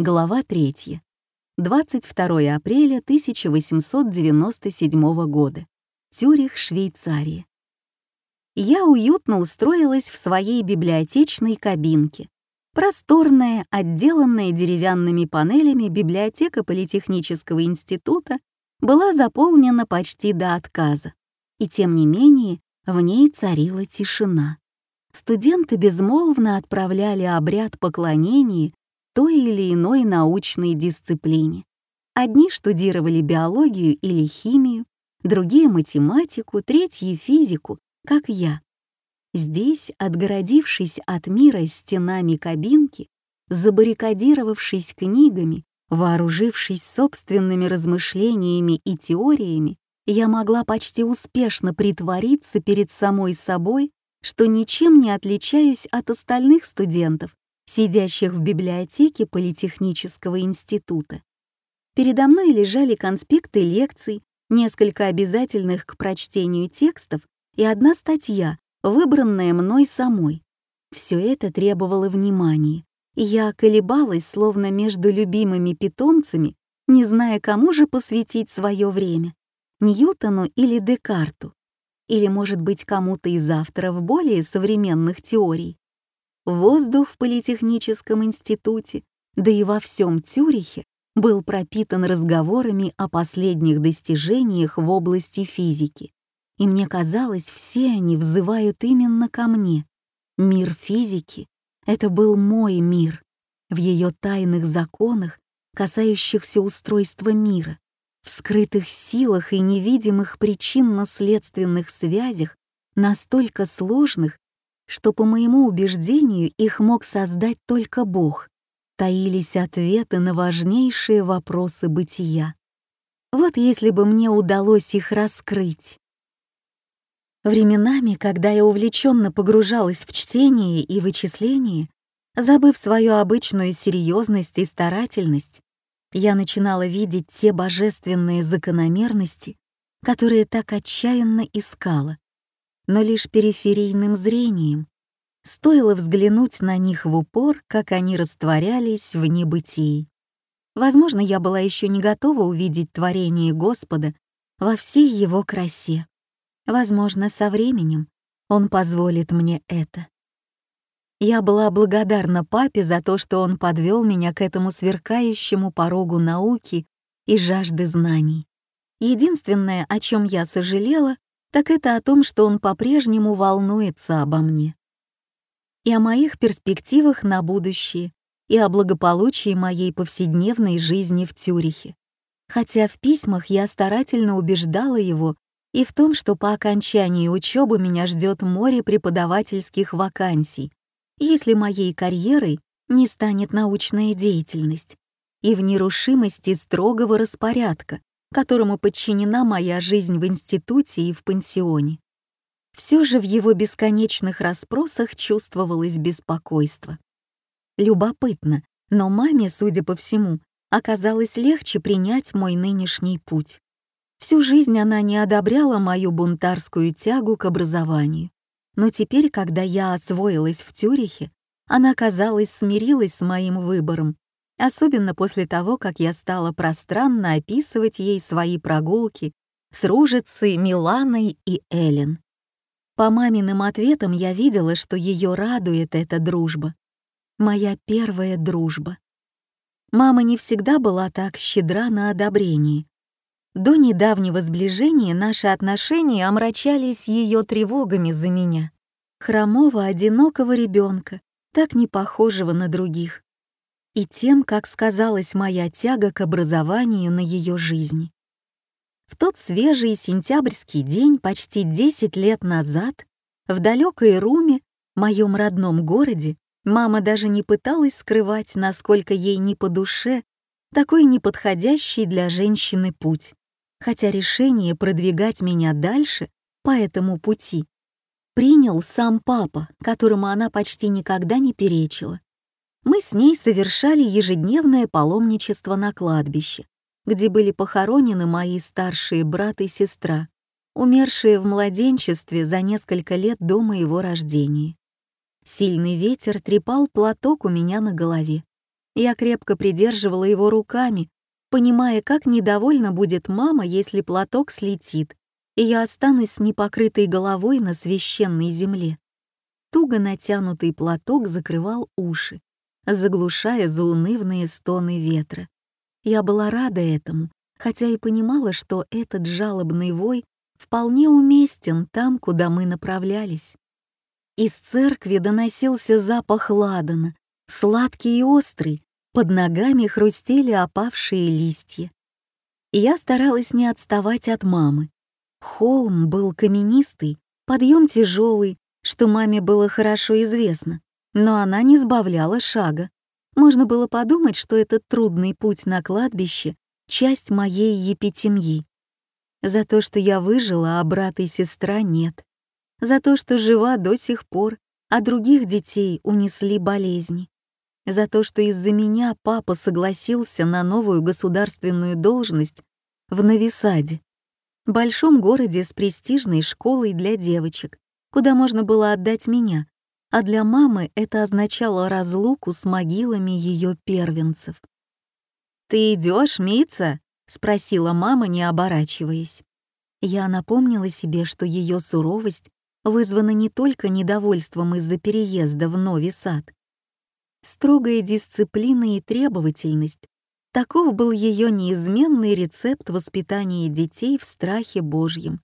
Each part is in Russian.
Глава 3. 22 апреля 1897 года. Тюрих, Швейцария. Я уютно устроилась в своей библиотечной кабинке. Просторная, отделанная деревянными панелями библиотека Политехнического института была заполнена почти до отказа. И тем не менее, в ней царила тишина. Студенты безмолвно отправляли обряд поклонения той или иной научной дисциплине. Одни штудировали биологию или химию, другие — математику, третьи — физику, как я. Здесь, отгородившись от мира стенами кабинки, забаррикадировавшись книгами, вооружившись собственными размышлениями и теориями, я могла почти успешно притвориться перед самой собой, что ничем не отличаюсь от остальных студентов, сидящих в библиотеке Политехнического института. Передо мной лежали конспекты лекций, несколько обязательных к прочтению текстов и одна статья, выбранная мной самой. Все это требовало внимания, я колебалась, словно между любимыми питомцами, не зная, кому же посвятить свое время — Ньютону или Декарту, или, может быть, кому-то из авторов более современных теорий. Воздух в Политехническом институте, да и во всем Цюрихе, был пропитан разговорами о последних достижениях в области физики. И мне казалось, все они взывают именно ко мне. Мир физики — это был мой мир. В ее тайных законах, касающихся устройства мира, в скрытых силах и невидимых причинно-следственных связях, настолько сложных, что, по моему убеждению, их мог создать только Бог, таились ответы на важнейшие вопросы бытия. Вот если бы мне удалось их раскрыть. Временами, когда я увлеченно погружалась в чтение и вычисление, забыв свою обычную серьезность и старательность, я начинала видеть те божественные закономерности, которые так отчаянно искала но лишь периферийным зрением. Стоило взглянуть на них в упор, как они растворялись в небытии. Возможно, я была еще не готова увидеть творение Господа во всей его красе. Возможно, со временем он позволит мне это. Я была благодарна папе за то, что он подвел меня к этому сверкающему порогу науки и жажды знаний. Единственное, о чем я сожалела, так это о том, что он по-прежнему волнуется обо мне. И о моих перспективах на будущее, и о благополучии моей повседневной жизни в Тюрихе. Хотя в письмах я старательно убеждала его и в том, что по окончании учебы меня ждет море преподавательских вакансий, если моей карьерой не станет научная деятельность, и в нерушимости строгого распорядка, которому подчинена моя жизнь в институте и в пансионе. Все же в его бесконечных расспросах чувствовалось беспокойство. Любопытно, но маме, судя по всему, оказалось легче принять мой нынешний путь. Всю жизнь она не одобряла мою бунтарскую тягу к образованию. Но теперь, когда я освоилась в Тюрихе, она, казалось, смирилась с моим выбором особенно после того, как я стала пространно описывать ей свои прогулки с Ружицей, Миланой и Эллен. По маминым ответам я видела, что ее радует эта дружба. Моя первая дружба. Мама не всегда была так щедра на одобрение. До недавнего сближения наши отношения омрачались ее тревогами за меня, хромого, одинокого ребенка, так не похожего на других и тем, как сказалась моя тяга к образованию на ее жизни. В тот свежий сентябрьский день почти 10 лет назад в далекой Руме, моем родном городе, мама даже не пыталась скрывать, насколько ей не по душе такой неподходящий для женщины путь, хотя решение продвигать меня дальше по этому пути принял сам папа, которому она почти никогда не перечила мы с ней совершали ежедневное паломничество на кладбище, где были похоронены мои старшие брат и сестра, умершие в младенчестве за несколько лет до моего рождения. Сильный ветер трепал платок у меня на голове. Я крепко придерживала его руками, понимая, как недовольна будет мама, если платок слетит, и я останусь с непокрытой головой на священной земле. Туго натянутый платок закрывал уши, заглушая заунывные стоны ветра. Я была рада этому, хотя и понимала, что этот жалобный вой вполне уместен там, куда мы направлялись. Из церкви доносился запах ладана, сладкий и острый, под ногами хрустели опавшие листья. Я старалась не отставать от мамы. Холм был каменистый, подъем тяжелый, что маме было хорошо известно, но она не сбавляла шага. Можно было подумать, что этот трудный путь на кладбище — часть моей епитемьи. За то, что я выжила, а брат и сестра нет. За то, что жива до сих пор, а других детей унесли болезни. За то, что из-за меня папа согласился на новую государственную должность в Новисаде, большом городе с престижной школой для девочек, куда можно было отдать меня, а для мамы это означало разлуку с могилами ее первенцев. «Ты идешь, Мица?» — спросила мама, не оборачиваясь. Я напомнила себе, что ее суровость вызвана не только недовольством из-за переезда в Новый Сад. Строгая дисциплина и требовательность — таков был ее неизменный рецепт воспитания детей в страхе Божьем.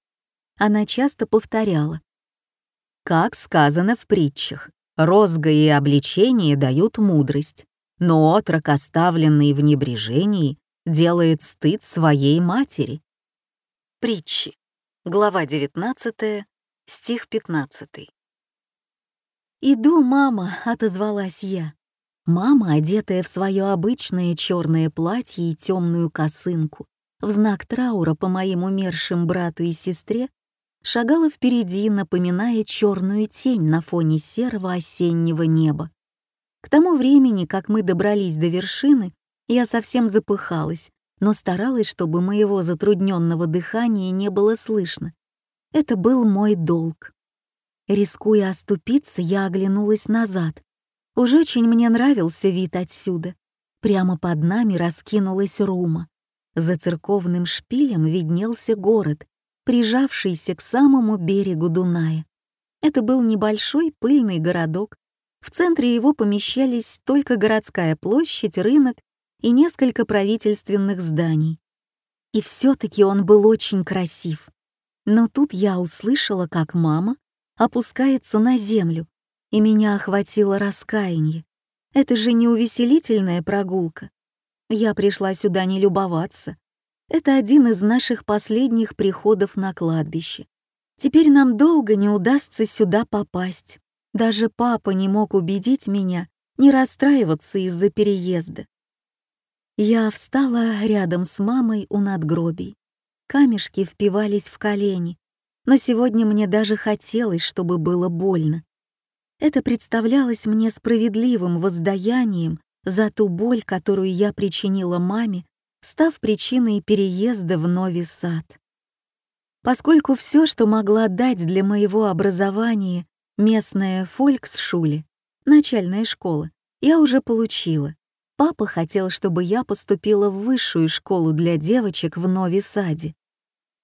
Она часто повторяла как сказано в притчах, розга и обличение дают мудрость, но отрок, оставленный в небрежении, делает стыд своей матери. Притчи. Глава 19, стих 15. «Иду, мама», — отозвалась я. Мама, одетая в свое обычное черное платье и темную косынку, в знак траура по моим умершим брату и сестре, шагала впереди, напоминая черную тень на фоне серого осеннего неба. К тому времени, как мы добрались до вершины, я совсем запыхалась, но старалась, чтобы моего затрудненного дыхания не было слышно. Это был мой долг. Рискуя оступиться, я оглянулась назад. Уж очень мне нравился вид отсюда. Прямо под нами раскинулась рума. За церковным шпилем виднелся город, прижавшийся к самому берегу Дуная. Это был небольшой пыльный городок. В центре его помещались только городская площадь, рынок и несколько правительственных зданий. И все-таки он был очень красив. Но тут я услышала, как мама опускается на землю, и меня охватило раскаяние. Это же не увеселительная прогулка. Я пришла сюда не любоваться, это один из наших последних приходов на кладбище. Теперь нам долго не удастся сюда попасть. Даже папа не мог убедить меня не расстраиваться из-за переезда. Я встала рядом с мамой у надгробий. Камешки впивались в колени, но сегодня мне даже хотелось, чтобы было больно. Это представлялось мне справедливым воздаянием за ту боль, которую я причинила маме став причиной переезда в Новый Сад. Поскольку все, что могла дать для моего образования местная фольксшуле, начальная школа, я уже получила. Папа хотел, чтобы я поступила в высшую школу для девочек в Нови Саде.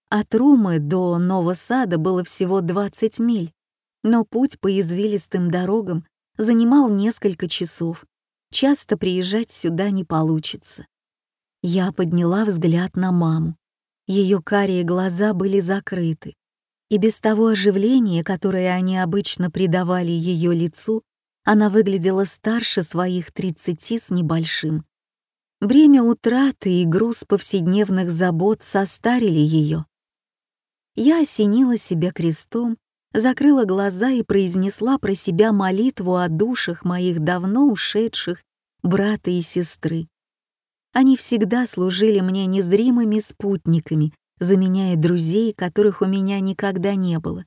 От Румы до Новосада было всего 20 миль, но путь по извилистым дорогам занимал несколько часов. Часто приезжать сюда не получится. Я подняла взгляд на маму. Ее карие глаза были закрыты, и без того оживления, которое они обычно придавали ее лицу, она выглядела старше своих тридцати с небольшим. Бремя утраты и груз повседневных забот состарили ее. Я осенила себя крестом, закрыла глаза и произнесла про себя молитву о душах моих давно ушедших брата и сестры. Они всегда служили мне незримыми спутниками, заменяя друзей, которых у меня никогда не было.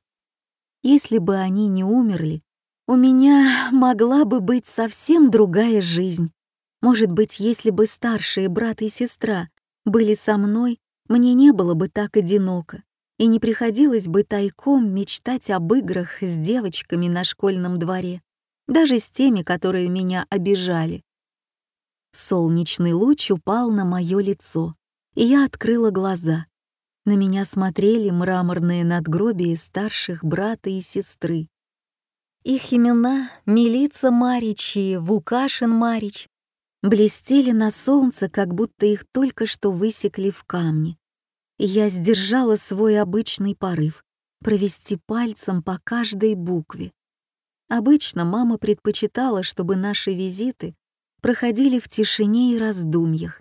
Если бы они не умерли, у меня могла бы быть совсем другая жизнь. Может быть, если бы старшие брат и сестра были со мной, мне не было бы так одиноко, и не приходилось бы тайком мечтать об играх с девочками на школьном дворе, даже с теми, которые меня обижали. Солнечный луч упал на мое лицо, и я открыла глаза. На меня смотрели мраморные надгробия старших брата и сестры. Их имена — Милица Марич и Вукашин Марич — блестели на солнце, как будто их только что высекли в камне. И я сдержала свой обычный порыв — провести пальцем по каждой букве. Обычно мама предпочитала, чтобы наши визиты проходили в тишине и раздумьях.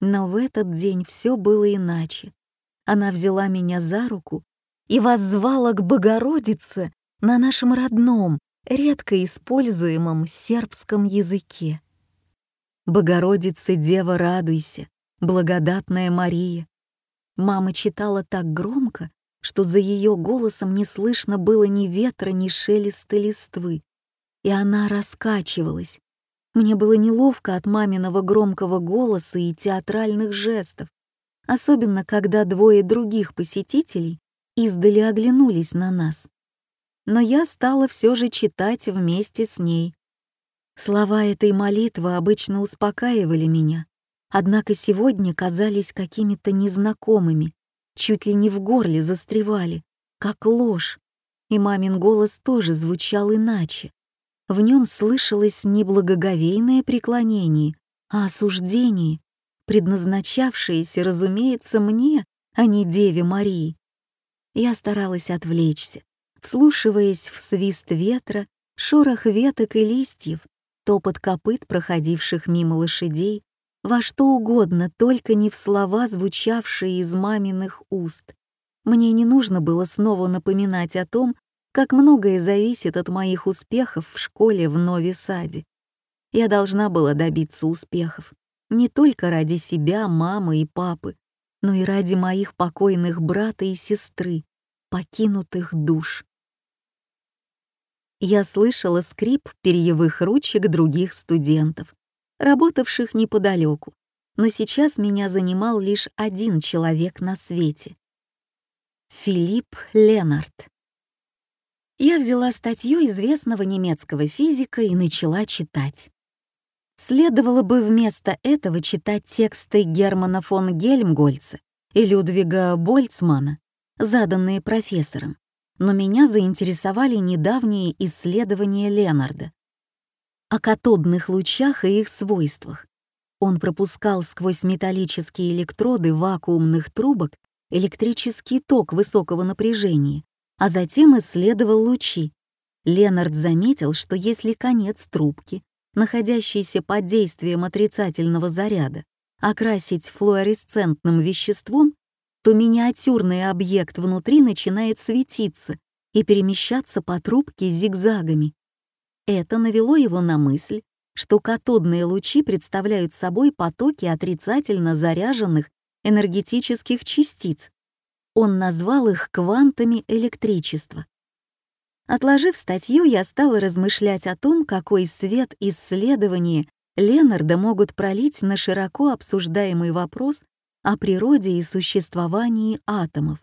Но в этот день все было иначе. Она взяла меня за руку и воззвала к Богородице на нашем родном, редко используемом сербском языке. «Богородице, Дева, радуйся, благодатная Мария». Мама читала так громко, что за ее голосом не слышно было ни ветра, ни шелеста листвы, и она раскачивалась, мне было неловко от маминого громкого голоса и театральных жестов, особенно когда двое других посетителей издали оглянулись на нас. Но я стала все же читать вместе с ней. Слова этой молитвы обычно успокаивали меня, однако сегодня казались какими-то незнакомыми, чуть ли не в горле застревали, как ложь, и мамин голос тоже звучал иначе. В нем слышалось не благоговейное преклонение, а осуждение, предназначавшееся, разумеется, мне, а не Деве Марии. Я старалась отвлечься, вслушиваясь в свист ветра, шорох веток и листьев, топот копыт, проходивших мимо лошадей, во что угодно, только не в слова, звучавшие из маминых уст. Мне не нужно было снова напоминать о том, как многое зависит от моих успехов в школе в Нови-Саде. Я должна была добиться успехов не только ради себя, мамы и папы, но и ради моих покойных брата и сестры, покинутых душ. Я слышала скрип перьевых ручек других студентов, работавших неподалеку, но сейчас меня занимал лишь один человек на свете — Филипп Ленард. Я взяла статью известного немецкого физика и начала читать. Следовало бы вместо этого читать тексты Германа фон Гельмгольца и Людвига Больцмана, заданные профессором, но меня заинтересовали недавние исследования Ленарда о катодных лучах и их свойствах. Он пропускал сквозь металлические электроды вакуумных трубок электрический ток высокого напряжения а затем исследовал лучи. Ленард заметил, что если конец трубки, находящийся под действием отрицательного заряда, окрасить флуоресцентным веществом, то миниатюрный объект внутри начинает светиться и перемещаться по трубке зигзагами. Это навело его на мысль, что катодные лучи представляют собой потоки отрицательно заряженных энергетических частиц, он назвал их квантами электричества. Отложив статью, я стала размышлять о том, какой свет исследования Ленарда могут пролить на широко обсуждаемый вопрос о природе и существовании атомов.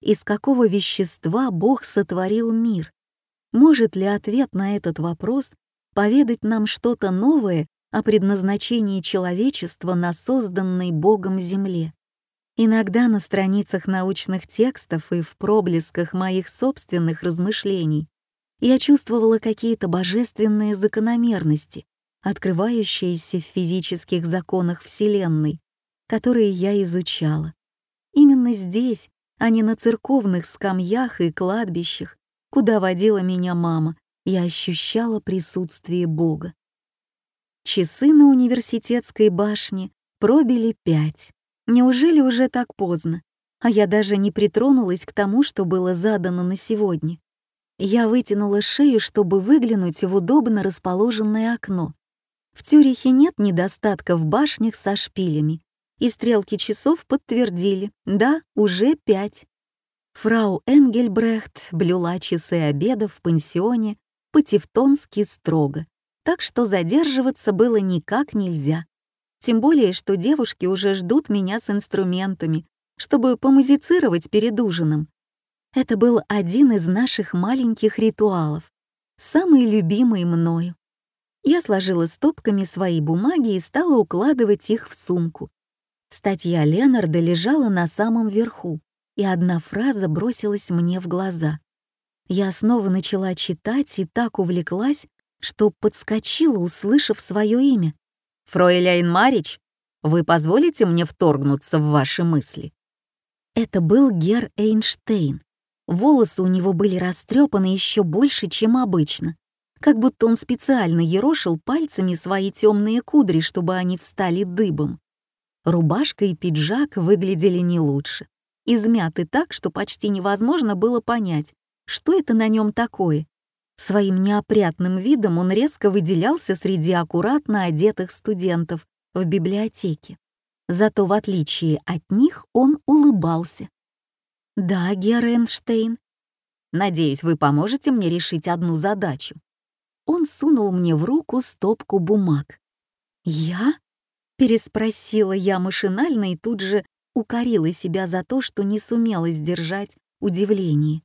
Из какого вещества Бог сотворил мир? Может ли ответ на этот вопрос поведать нам что-то новое о предназначении человечества на созданной Богом Земле? Иногда на страницах научных текстов и в проблесках моих собственных размышлений я чувствовала какие-то божественные закономерности, открывающиеся в физических законах Вселенной, которые я изучала. Именно здесь, а не на церковных скамьях и кладбищах, куда водила меня мама, я ощущала присутствие Бога. Часы на университетской башне пробили пять. Неужели уже так поздно? А я даже не притронулась к тому, что было задано на сегодня. Я вытянула шею, чтобы выглянуть в удобно расположенное окно. В Тюрихе нет недостатка в башнях со шпилями, и стрелки часов подтвердили, да, уже пять. Фрау Энгельбрехт блюла часы обеда в пансионе по-тевтонски строго, так что задерживаться было никак нельзя. Тем более, что девушки уже ждут меня с инструментами, чтобы помузицировать перед ужином. Это был один из наших маленьких ритуалов, самый любимый мною. Я сложила стопками свои бумаги и стала укладывать их в сумку. Статья Ленарда лежала на самом верху, и одна фраза бросилась мне в глаза. Я снова начала читать и так увлеклась, что подскочила, услышав свое имя. «Фройляйн Марич, вы позволите мне вторгнуться в ваши мысли?» Это был Гер Эйнштейн. Волосы у него были растрепаны еще больше, чем обычно, как будто он специально ерошил пальцами свои темные кудри, чтобы они встали дыбом. Рубашка и пиджак выглядели не лучше, измяты так, что почти невозможно было понять, что это на нем такое. Своим неопрятным видом он резко выделялся среди аккуратно одетых студентов в библиотеке. Зато в отличие от них он улыбался. «Да, Геренштейн. Надеюсь, вы поможете мне решить одну задачу». Он сунул мне в руку стопку бумаг. «Я?» — переспросила я машинально и тут же укорила себя за то, что не сумела сдержать удивление.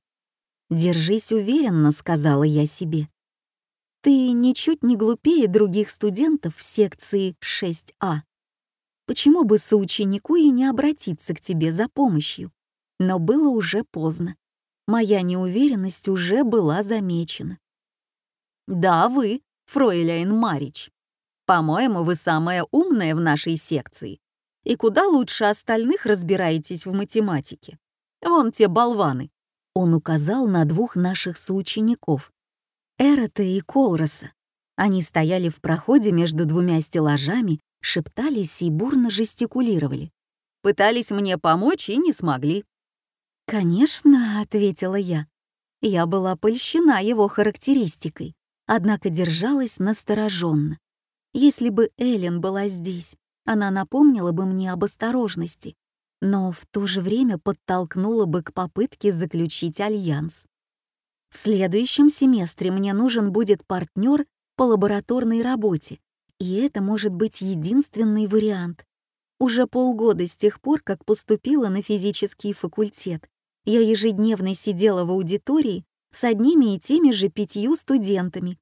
«Держись уверенно», — сказала я себе. «Ты ничуть не глупее других студентов в секции 6А. Почему бы соученику и не обратиться к тебе за помощью?» Но было уже поздно. Моя неуверенность уже была замечена. «Да, вы, фройляйн Марич. По-моему, вы самая умная в нашей секции. И куда лучше остальных разбираетесь в математике. Вон те болваны, он указал на двух наших соучеников, Эрота и Колроса. Они стояли в проходе между двумя стеллажами, шептались и бурно жестикулировали. Пытались мне помочь и не смогли. «Конечно», — ответила я. Я была польщена его характеристикой, однако держалась настороженно. Если бы Эллен была здесь, она напомнила бы мне об осторожности но в то же время подтолкнула бы к попытке заключить альянс. В следующем семестре мне нужен будет партнер по лабораторной работе, и это может быть единственный вариант. Уже полгода с тех пор, как поступила на физический факультет, я ежедневно сидела в аудитории с одними и теми же пятью студентами,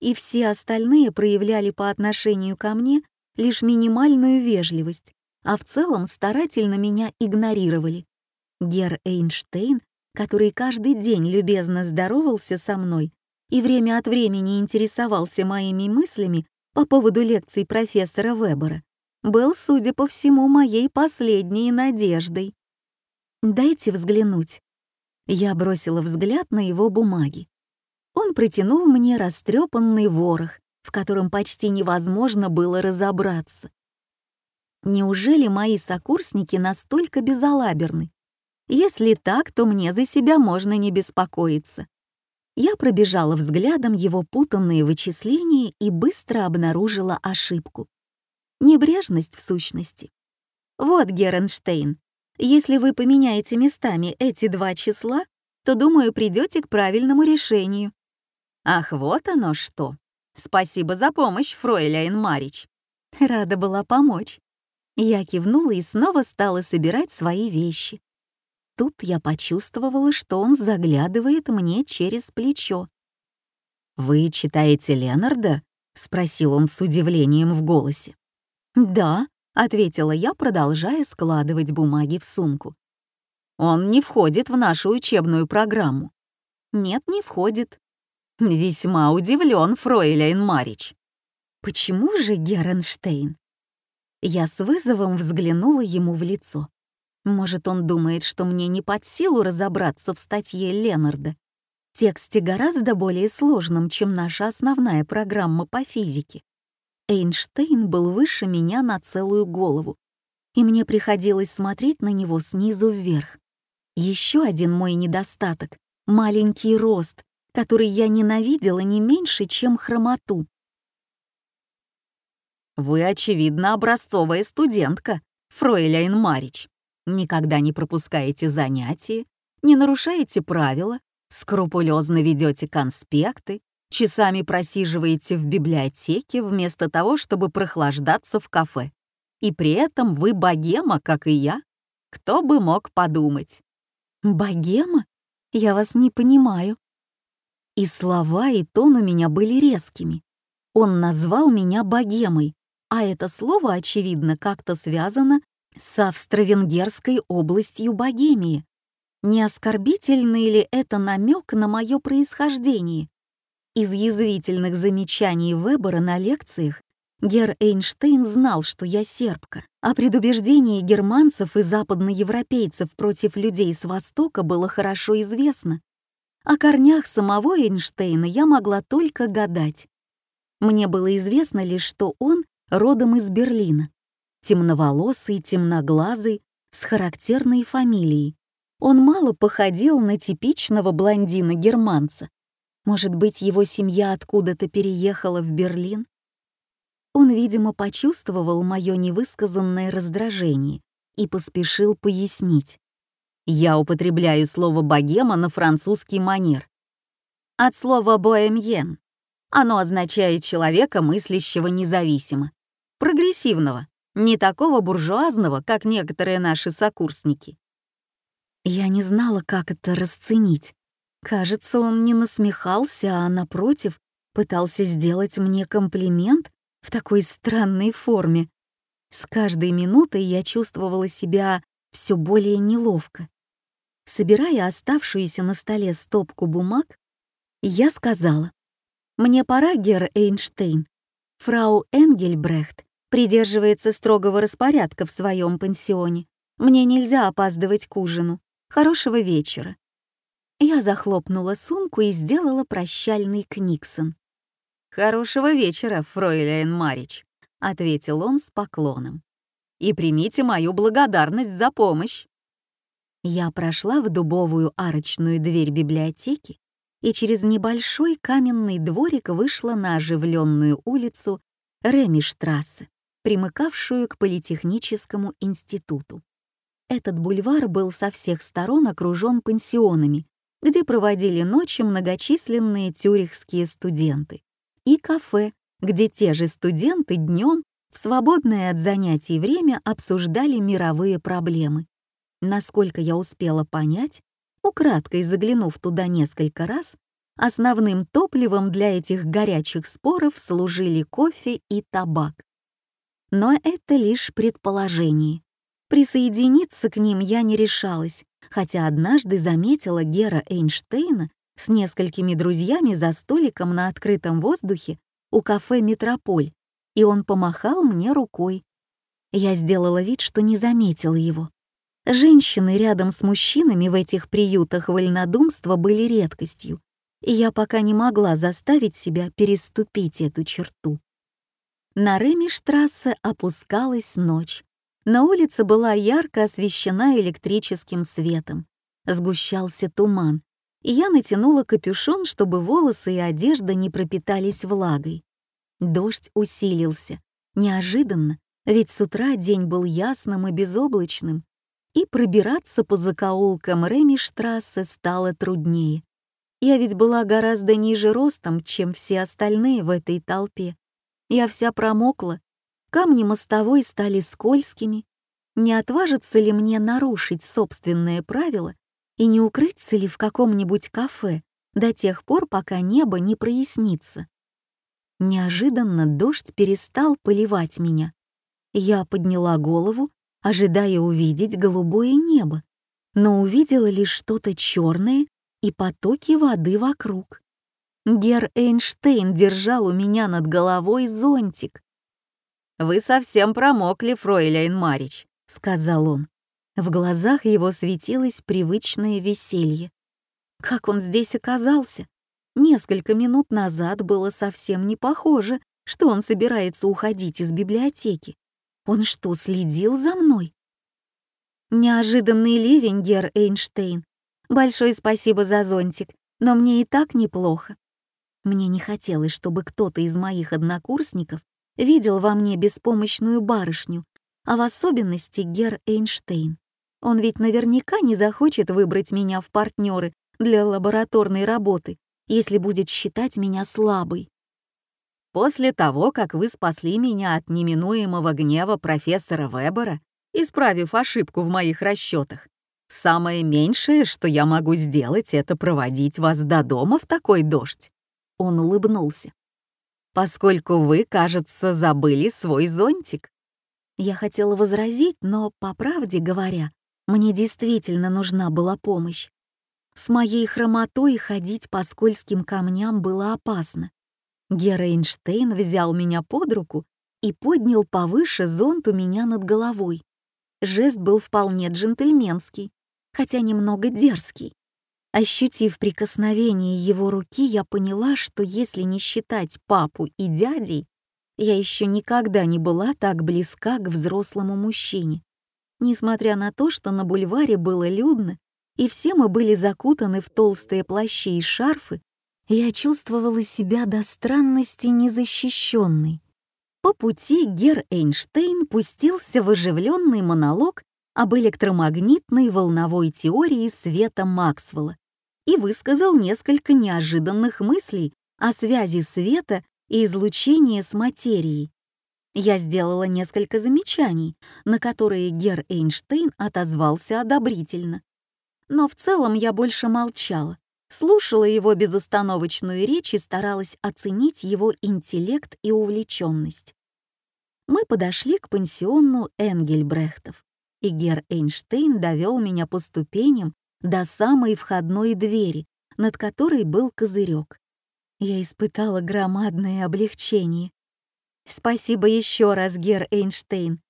и все остальные проявляли по отношению ко мне лишь минимальную вежливость а в целом старательно меня игнорировали. Гер Эйнштейн, который каждый день любезно здоровался со мной и время от времени интересовался моими мыслями по поводу лекций профессора Вебера, был, судя по всему, моей последней надеждой. «Дайте взглянуть». Я бросила взгляд на его бумаги. Он протянул мне растрепанный ворох, в котором почти невозможно было разобраться. Неужели мои сокурсники настолько безалаберны? Если так, то мне за себя можно не беспокоиться. Я пробежала взглядом его путанные вычисления и быстро обнаружила ошибку. Небрежность в сущности. Вот, Геренштейн, если вы поменяете местами эти два числа, то, думаю, придете к правильному решению. Ах, вот оно что. Спасибо за помощь, фройляйн Марич. Рада была помочь. Я кивнула и снова стала собирать свои вещи. Тут я почувствовала, что он заглядывает мне через плечо. «Вы читаете Ленарда?» — спросил он с удивлением в голосе. «Да», — ответила я, продолжая складывать бумаги в сумку. «Он не входит в нашу учебную программу». «Нет, не входит». «Весьма удивлен, фройляйн Марич». «Почему же Геренштейн?» Я с вызовом взглянула ему в лицо. Может, он думает, что мне не под силу разобраться в статье Ленарда. Тексте гораздо более сложном, чем наша основная программа по физике. Эйнштейн был выше меня на целую голову, и мне приходилось смотреть на него снизу вверх. Еще один мой недостаток — маленький рост, который я ненавидела не меньше, чем хромоту. Вы, очевидно, образцовая студентка, фройляйн Марич. Никогда не пропускаете занятия, не нарушаете правила, скрупулезно ведете конспекты, часами просиживаете в библиотеке вместо того, чтобы прохлаждаться в кафе. И при этом вы богема, как и я. Кто бы мог подумать? Богема? Я вас не понимаю. И слова, и тон у меня были резкими. Он назвал меня богемой, а это слово, очевидно, как-то связано с австро-венгерской областью Богемии. Не оскорбительный ли это намек на мое происхождение? Из язвительных замечаний Вебера на лекциях Гер Эйнштейн знал, что я сербка, а предубеждение германцев и западноевропейцев против людей с Востока было хорошо известно. О корнях самого Эйнштейна я могла только гадать. Мне было известно лишь, что он родом из Берлина. Темноволосый, темноглазый, с характерной фамилией. Он мало походил на типичного блондина-германца. Может быть, его семья откуда-то переехала в Берлин? Он, видимо, почувствовал мое невысказанное раздражение и поспешил пояснить. Я употребляю слово «богема» на французский манер. От слова «боэмьен». Оно означает человека, мыслящего независимо, прогрессивного, не такого буржуазного, как некоторые наши сокурсники. Я не знала, как это расценить. Кажется, он не насмехался, а, напротив, пытался сделать мне комплимент в такой странной форме. С каждой минутой я чувствовала себя все более неловко. Собирая оставшуюся на столе стопку бумаг, я сказала, «Мне пора, Гер Эйнштейн. Фрау Энгельбрехт придерживается строгого распорядка в своем пансионе. Мне нельзя опаздывать к ужину. Хорошего вечера». Я захлопнула сумку и сделала прощальный книксон. «Хорошего вечера, фройляйн Марич», — ответил он с поклоном. «И примите мою благодарность за помощь». Я прошла в дубовую арочную дверь библиотеки и через небольшой каменный дворик вышла на оживленную улицу Ремиштрассе, примыкавшую к Политехническому институту. Этот бульвар был со всех сторон окружен пансионами, где проводили ночи многочисленные тюрихские студенты и кафе, где те же студенты днем в свободное от занятий время обсуждали мировые проблемы. Насколько я успела понять, украдкой заглянув туда несколько раз, основным топливом для этих горячих споров служили кофе и табак. Но это лишь предположение. Присоединиться к ним я не решалась, хотя однажды заметила Гера Эйнштейна с несколькими друзьями за столиком на открытом воздухе у кафе «Метрополь», и он помахал мне рукой. Я сделала вид, что не заметила его. Женщины рядом с мужчинами в этих приютах вольнодумства были редкостью, и я пока не могла заставить себя переступить эту черту. На Ремиштрассе опускалась ночь. На улице была ярко освещена электрическим светом. Сгущался туман, и я натянула капюшон, чтобы волосы и одежда не пропитались влагой. Дождь усилился. Неожиданно, ведь с утра день был ясным и безоблачным, и пробираться по закоулкам Ремиштрассе стало труднее. Я ведь была гораздо ниже ростом, чем все остальные в этой толпе. Я вся промокла, камни мостовой стали скользкими. Не отважится ли мне нарушить собственные правила и не укрыться ли в каком-нибудь кафе до тех пор, пока небо не прояснится. Неожиданно дождь перестал поливать меня. Я подняла голову, ожидая увидеть голубое небо, но увидела лишь что-то черное и потоки воды вокруг. Гер Эйнштейн держал у меня над головой зонтик. «Вы совсем промокли, фройляйн Марич», — сказал он. В глазах его светилось привычное веселье. Как он здесь оказался? Несколько минут назад было совсем не похоже, что он собирается уходить из библиотеки. Он что, следил за мной? Неожиданный ливень, Гер Эйнштейн. Большое спасибо за зонтик, но мне и так неплохо. Мне не хотелось, чтобы кто-то из моих однокурсников видел во мне беспомощную барышню, а в особенности Гер Эйнштейн. Он ведь наверняка не захочет выбрать меня в партнеры для лабораторной работы, если будет считать меня слабой. После того, как вы спасли меня от неминуемого гнева профессора Вебера, исправив ошибку в моих расчетах, самое меньшее, что я могу сделать, это проводить вас до дома в такой дождь. Он улыбнулся. поскольку вы, кажется, забыли свой зонтик». Я хотела возразить, но, по правде говоря, мне действительно нужна была помощь. С моей хромотой ходить по скользким камням было опасно. Гера Эйнштейн взял меня под руку и поднял повыше зонт у меня над головой. Жест был вполне джентльменский, хотя немного дерзкий. Ощутив прикосновение его руки, я поняла, что если не считать папу и дядей, я еще никогда не была так близка к взрослому мужчине. Несмотря на то, что на бульваре было людно, и все мы были закутаны в толстые плащи и шарфы, я чувствовала себя до странности незащищенной. По пути Гер Эйнштейн пустился в оживленный монолог об электромагнитной волновой теории света Максвелла и высказал несколько неожиданных мыслей о связи света и излучения с материей. Я сделала несколько замечаний, на которые Гер Эйнштейн отозвался одобрительно. Но в целом я больше молчала, слушала его безостановочную речь и старалась оценить его интеллект и увлеченность. Мы подошли к пансиону Энгельбрехтов, и Гер Эйнштейн довел меня по ступеням до самой входной двери, над которой был козырек. Я испытала громадное облегчение. Спасибо еще раз, Гер Эйнштейн.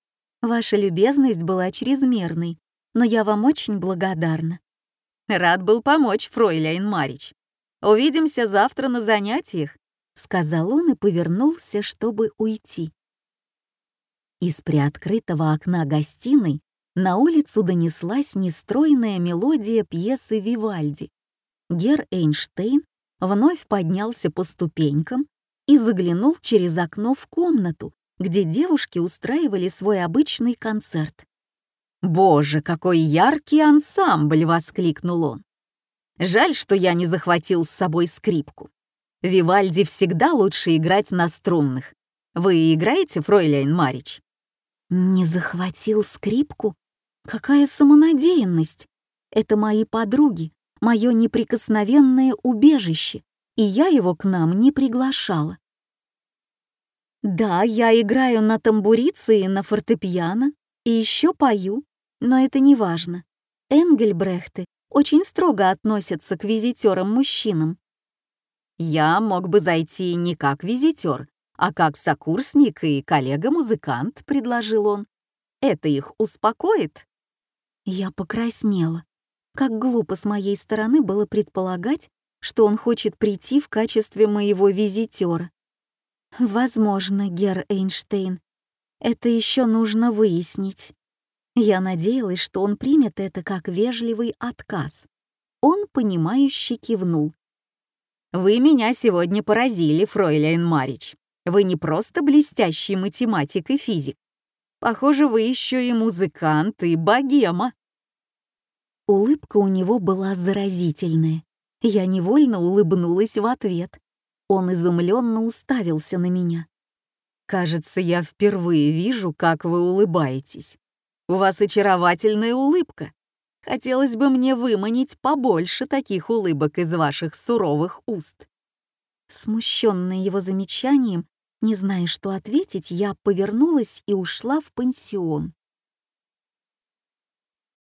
Ваша любезность была чрезмерной, но я вам очень благодарна. Рад был помочь, фройляйн Марич. Увидимся завтра на занятиях, сказал он и повернулся, чтобы уйти. Из приоткрытого окна гостиной на улицу донеслась нестройная мелодия пьесы Вивальди. Гер Эйнштейн вновь поднялся по ступенькам и заглянул через окно в комнату, где девушки устраивали свой обычный концерт. «Боже, какой яркий ансамбль!» — воскликнул он. «Жаль, что я не захватил с собой скрипку. Вивальди всегда лучше играть на струнных. Вы играете, фройляйн Марич?» «Не захватил скрипку? Какая самонадеянность! Это мои подруги, мое неприкосновенное убежище, и я его к нам не приглашала. Да, я играю на тамбурице и на фортепиано, и еще пою, но это не важно. Энгельбрехты очень строго относятся к визитерам-мужчинам. Я мог бы зайти не как визитер, а как сокурсник и коллега-музыкант, предложил он. Это их успокоит? Я покраснела. Как глупо с моей стороны было предполагать, что он хочет прийти в качестве моего визитера. Возможно, Гер Эйнштейн. Это еще нужно выяснить. Я надеялась, что он примет это как вежливый отказ. Он, понимающе кивнул. «Вы меня сегодня поразили, фройляйн Марич. Вы не просто блестящий математик и физик. Похоже, вы еще и музыкант, и богема». Улыбка у него была заразительная. Я невольно улыбнулась в ответ. Он изумленно уставился на меня. «Кажется, я впервые вижу, как вы улыбаетесь. У вас очаровательная улыбка. Хотелось бы мне выманить побольше таких улыбок из ваших суровых уст». Смущенная его замечанием, не зная, что ответить, я повернулась и ушла в пансион.